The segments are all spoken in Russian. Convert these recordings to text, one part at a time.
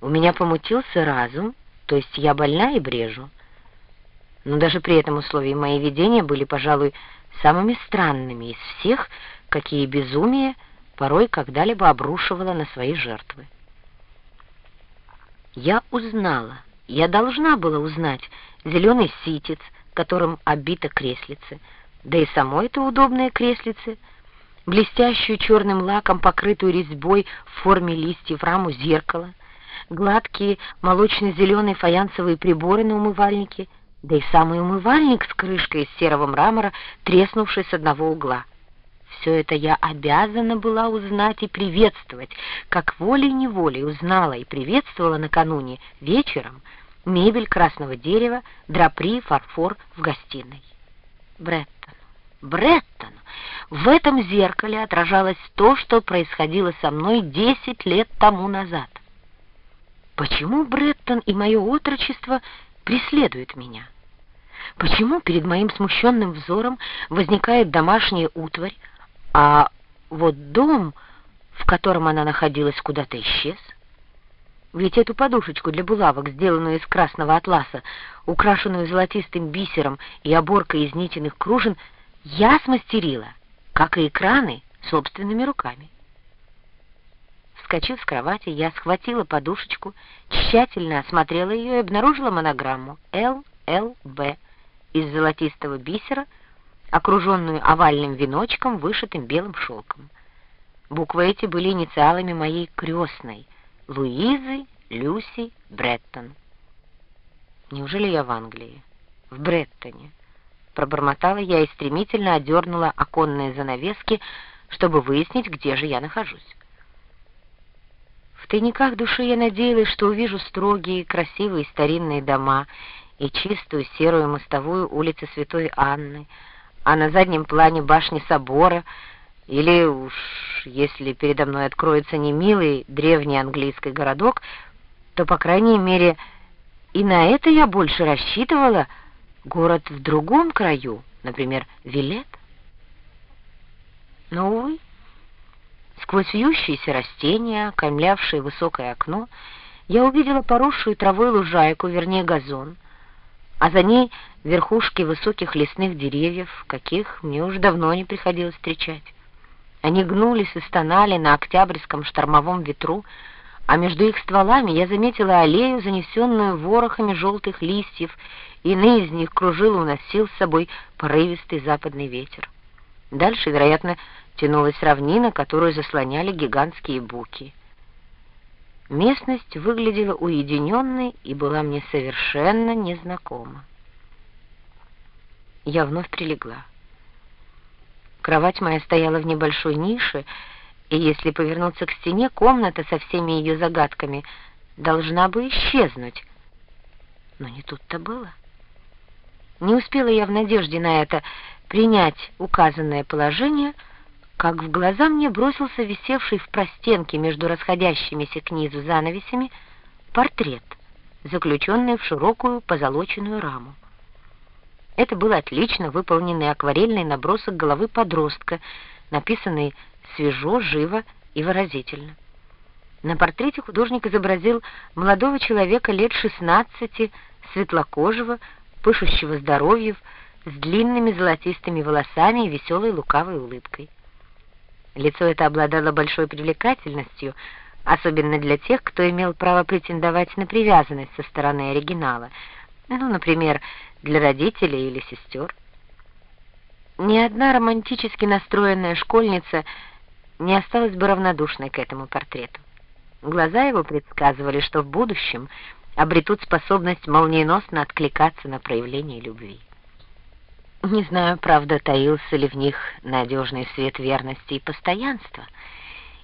У меня помутился разум, то есть я больна и брежу. Но даже при этом условии мои видения были, пожалуй, самыми странными из всех, какие безумие порой когда-либо обрушивало на свои жертвы. Я узнала, я должна была узнать зеленый ситец, которым обита креслице, да и само это удобное креслице, блестящую черным лаком покрытую резьбой в форме листьев раму зеркала, гладкие молочно-зеленые фаянсовые приборы на умывальнике, да и самый умывальник с крышкой из серого мрамора, треснувший с одного угла. Все это я обязана была узнать и приветствовать, как волей-неволей узнала и приветствовала накануне вечером мебель красного дерева, драпри, фарфор в гостиной. Бреттон, Бреттон, в этом зеркале отражалось то, что происходило со мной десять лет тому назад. Почему Бреттон и мое отрочество преследуют меня? Почему перед моим смущенным взором возникает домашняя утварь, а вот дом, в котором она находилась, куда-то исчез? Ведь эту подушечку для булавок, сделанную из красного атласа, украшенную золотистым бисером и оборкой из нитиных кружин, я смастерила, как и экраны, собственными руками. Вскочив с кровати, я схватила подушечку, тщательно осмотрела ее и обнаружила монограмму «ЛЛБ» из золотистого бисера, окруженную овальным веночком, вышитым белым шелком. Буквы эти были инициалами моей крестной, Луизы Люси Бреттон. Неужели я в Англии? В Бреттоне. Пробормотала я и стремительно одернула оконные занавески, чтобы выяснить, где же я нахожусь. В тайниках души я надеялась, что увижу строгие, красивые старинные дома и чистую серую мостовую улицы Святой Анны, а на заднем плане башни собора, или уж, если передо мной откроется не милый древний английский городок, то, по крайней мере, и на это я больше рассчитывала, город в другом краю, например, Вилет. Но, увы, Сквозь вьющиеся растения, каймлявшие высокое окно, я увидела поросшую травой лужайку, вернее газон, а за ней верхушки высоких лесных деревьев, каких мне уже давно не приходилось встречать. Они гнулись и стонали на октябрьском штормовом ветру, а между их стволами я заметила аллею, занесенную ворохами желтых листьев, иные из них кружил и уносил с собой порывистый западный ветер. Дальше, вероятно, тянулась равнина, которую заслоняли гигантские буки. Местность выглядела уединенной и была мне совершенно незнакома. Я вновь прилегла. Кровать моя стояла в небольшой нише, и если повернуться к стене, комната со всеми ее загадками должна бы исчезнуть. Но не тут-то было. Не успела я в надежде на это принять указанное положение — как в глаза мне бросился висевший в простенке между расходящимися к низу занавесями портрет, заключенный в широкую позолоченную раму. Это был отлично выполненный акварельный набросок головы подростка, написанный свежо, живо и выразительно. На портрете художник изобразил молодого человека лет 16, светлокожего, пышущего здоровьем, с длинными золотистыми волосами и веселой лукавой улыбкой. Лицо это обладало большой привлекательностью, особенно для тех, кто имел право претендовать на привязанность со стороны оригинала, ну, например, для родителей или сестер. Ни одна романтически настроенная школьница не осталась бы равнодушной к этому портрету. Глаза его предсказывали, что в будущем обретут способность молниеносно откликаться на проявление любви. Не знаю, правда, таился ли в них надежный свет верности и постоянства,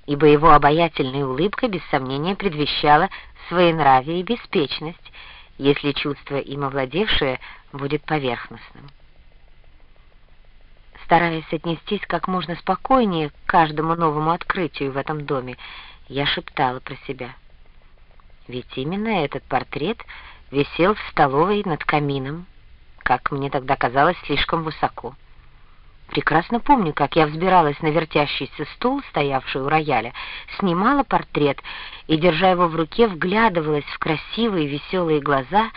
ибо его обаятельная улыбка без сомнения предвещала своенравие и беспечность, если чувство им овладевшее будет поверхностным. Стараясь отнестись как можно спокойнее к каждому новому открытию в этом доме, я шептала про себя. Ведь именно этот портрет висел в столовой над камином, как мне тогда казалось, слишком высоко. Прекрасно помню, как я взбиралась на вертящийся стул, стоявший у рояля, снимала портрет и, держа его в руке, вглядывалась в красивые веселые глаза